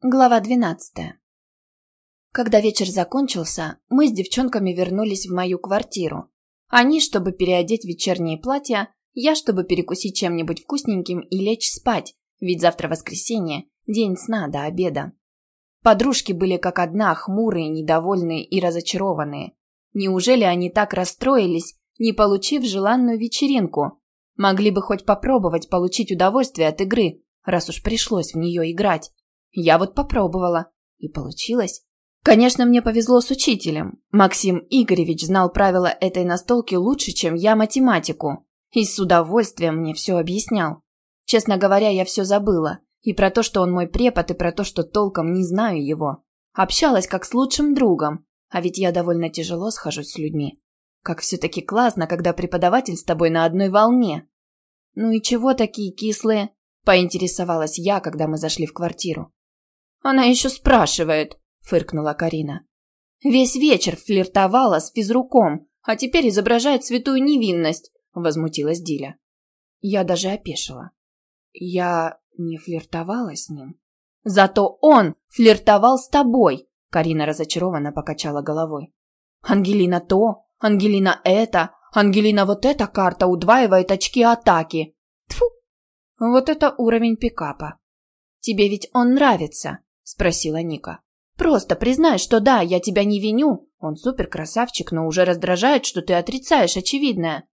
Глава двенадцатая. Когда вечер закончился, мы с девчонками вернулись в мою квартиру. Они, чтобы переодеть вечерние платья, я, чтобы перекусить чем-нибудь вкусненьким и лечь спать, ведь завтра воскресенье, день сна до обеда. Подружки были как одна, хмурые, недовольные и разочарованные. Неужели они так расстроились, не получив желанную вечеринку? Могли бы хоть попробовать получить удовольствие от игры, раз уж пришлось в нее играть. Я вот попробовала. И получилось. Конечно, мне повезло с учителем. Максим Игоревич знал правила этой настолки лучше, чем я математику. И с удовольствием мне все объяснял. Честно говоря, я все забыла. И про то, что он мой препод, и про то, что толком не знаю его. Общалась как с лучшим другом. А ведь я довольно тяжело схожусь с людьми. Как все-таки классно, когда преподаватель с тобой на одной волне. Ну и чего такие кислые? Поинтересовалась я, когда мы зашли в квартиру. Она еще спрашивает, фыркнула Карина. Весь вечер флиртовала с физруком, а теперь изображает святую невинность, возмутилась Диля. Я даже опешила. Я не флиртовала с ним. Зато он флиртовал с тобой, Карина разочарованно покачала головой. Ангелина то, Ангелина это, Ангелина вот эта карта удваивает очки атаки. Тфу. Вот это уровень пикапа. Тебе ведь он нравится, спросила Ника. Просто признай, что да, я тебя не виню. Он супер красавчик, но уже раздражает, что ты отрицаешь очевидное.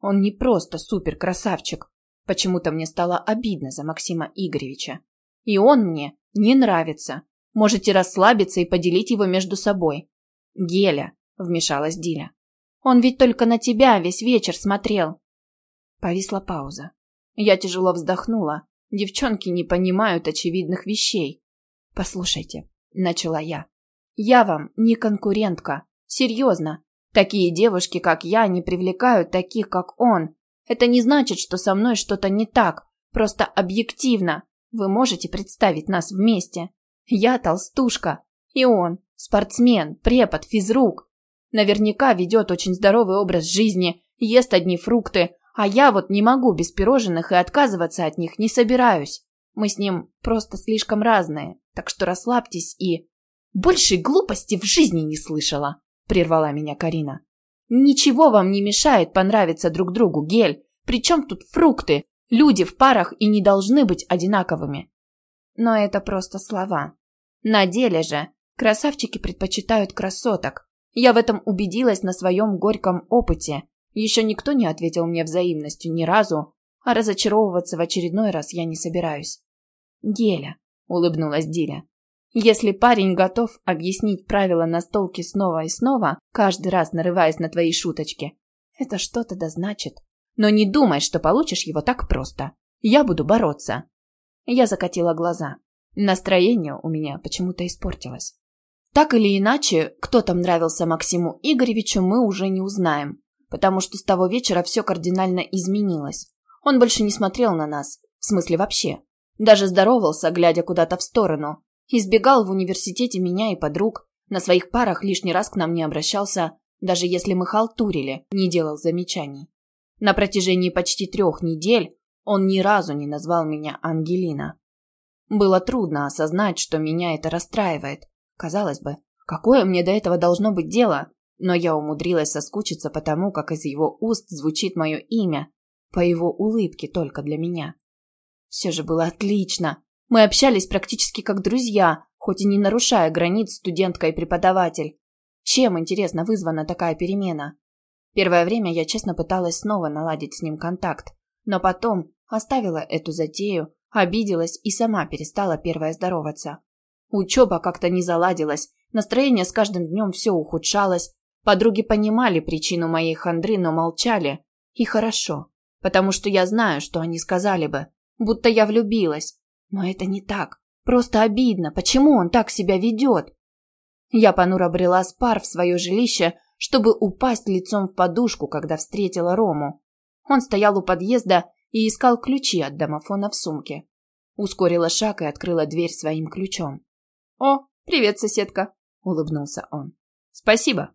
Он не просто супер красавчик. Почему-то мне стало обидно за Максима Игоревича. И он мне не нравится. Можете расслабиться и поделить его между собой. Геля, вмешалась Диля. Он ведь только на тебя весь вечер смотрел. Повисла пауза. Я тяжело вздохнула. Девчонки не понимают очевидных вещей. «Послушайте», — начала я, — «я вам не конкурентка. Серьезно. Такие девушки, как я, не привлекают таких, как он. Это не значит, что со мной что-то не так. Просто объективно. Вы можете представить нас вместе. Я толстушка. И он спортсмен, препод, физрук. Наверняка ведет очень здоровый образ жизни, ест одни фрукты, а я вот не могу без пирожных и отказываться от них не собираюсь. Мы с ним просто слишком разные, так что расслабьтесь и... Большей глупости в жизни не слышала, прервала меня Карина. Ничего вам не мешает понравиться друг другу, Гель. Причем тут фрукты? Люди в парах и не должны быть одинаковыми. Но это просто слова. На деле же красавчики предпочитают красоток. Я в этом убедилась на своем горьком опыте. Еще никто не ответил мне взаимностью ни разу, а разочаровываться в очередной раз я не собираюсь. «Геля», — улыбнулась Диля. «Если парень готов объяснить правила настолки снова и снова, каждый раз нарываясь на твои шуточки, это что-то да значит. Но не думай, что получишь его так просто. Я буду бороться». Я закатила глаза. Настроение у меня почему-то испортилось. Так или иначе, кто там нравился Максиму Игоревичу, мы уже не узнаем, потому что с того вечера все кардинально изменилось. Он больше не смотрел на нас, в смысле вообще. Даже здоровался, глядя куда-то в сторону. Избегал в университете меня и подруг. На своих парах лишний раз к нам не обращался, даже если мы халтурили, не делал замечаний. На протяжении почти трех недель он ни разу не назвал меня Ангелина. Было трудно осознать, что меня это расстраивает. Казалось бы, какое мне до этого должно быть дело? Но я умудрилась соскучиться по тому, как из его уст звучит мое имя, по его улыбке только для меня. Все же было отлично. Мы общались практически как друзья, хоть и не нарушая границ студентка и преподаватель. Чем, интересно, вызвана такая перемена? Первое время я честно пыталась снова наладить с ним контакт, но потом оставила эту затею, обиделась и сама перестала первая здороваться. Учеба как-то не заладилась, настроение с каждым днем все ухудшалось, подруги понимали причину моей хандры, но молчали. И хорошо, потому что я знаю, что они сказали бы будто я влюбилась. Но это не так. Просто обидно. Почему он так себя ведет? Я понуро брела с пар в свое жилище, чтобы упасть лицом в подушку, когда встретила Рому. Он стоял у подъезда и искал ключи от домофона в сумке. Ускорила шаг и открыла дверь своим ключом. «О, привет, соседка!» – улыбнулся он. «Спасибо!»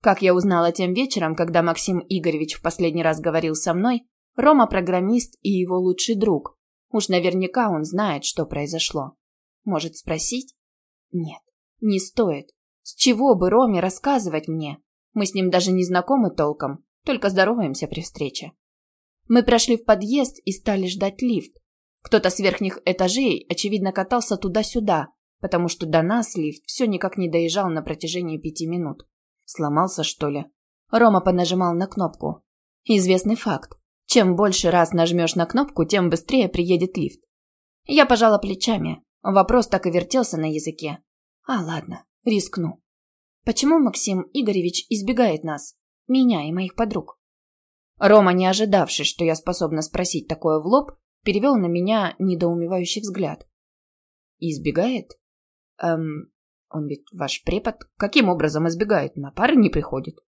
Как я узнала тем вечером, когда Максим Игоревич в последний раз говорил со мной, Рома программист и его лучший друг. Уж наверняка он знает, что произошло. Может, спросить? Нет, не стоит. С чего бы Роме рассказывать мне? Мы с ним даже не знакомы толком, только здороваемся при встрече. Мы прошли в подъезд и стали ждать лифт. Кто-то с верхних этажей, очевидно, катался туда-сюда, потому что до нас лифт все никак не доезжал на протяжении пяти минут. Сломался, что ли? Рома понажимал на кнопку. Известный факт. Чем больше раз нажмешь на кнопку, тем быстрее приедет лифт. Я пожала плечами. Вопрос так и вертелся на языке. А, ладно, рискну. Почему Максим Игоревич избегает нас? Меня и моих подруг? Рома, не ожидавший, что я способна спросить такое в лоб, перевел на меня недоумевающий взгляд. «Избегает? Эм, он ведь ваш препод. Каким образом избегает? На пары не приходит?»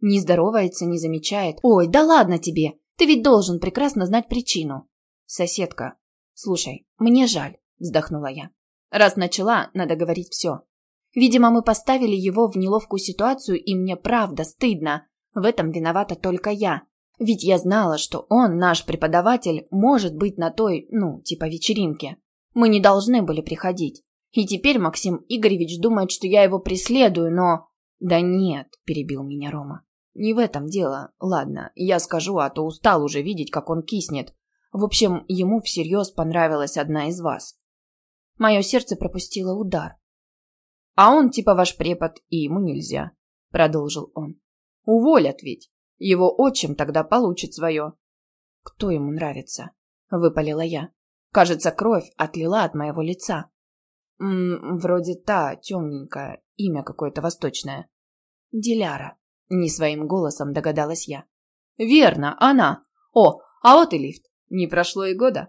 «Не здоровается, не замечает. Ой, да ладно тебе! Ты ведь должен прекрасно знать причину». «Соседка, слушай, мне жаль», — вздохнула я. «Раз начала, надо говорить все. Видимо, мы поставили его в неловкую ситуацию, и мне правда стыдно. В этом виновата только я. Ведь я знала, что он, наш преподаватель, может быть на той, ну, типа вечеринке. Мы не должны были приходить. И теперь Максим Игоревич думает, что я его преследую, но... Да нет, перебил меня Рома. Не в этом дело. Ладно, я скажу, а то устал уже видеть, как он киснет. В общем, ему всерьез понравилась одна из вас. Мое сердце пропустило удар. А он типа ваш препод, и ему нельзя, продолжил он. Уволят ведь. Его отчим тогда получит свое. Кто ему нравится? Выпалила я. Кажется, кровь отлила от моего лица. М -м, вроде та, темненькая, имя какое-то восточное. Диляра. Не своим голосом догадалась я. Верно, она. О, а вот и лифт. Не прошло и года.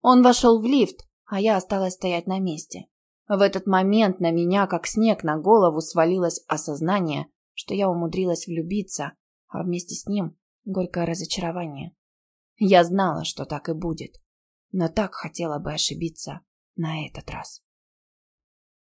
Он вошел в лифт, а я осталась стоять на месте. В этот момент на меня, как снег на голову, свалилось осознание, что я умудрилась влюбиться, а вместе с ним горькое разочарование. Я знала, что так и будет, но так хотела бы ошибиться на этот раз.